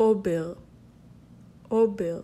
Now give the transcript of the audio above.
אובר, אובר.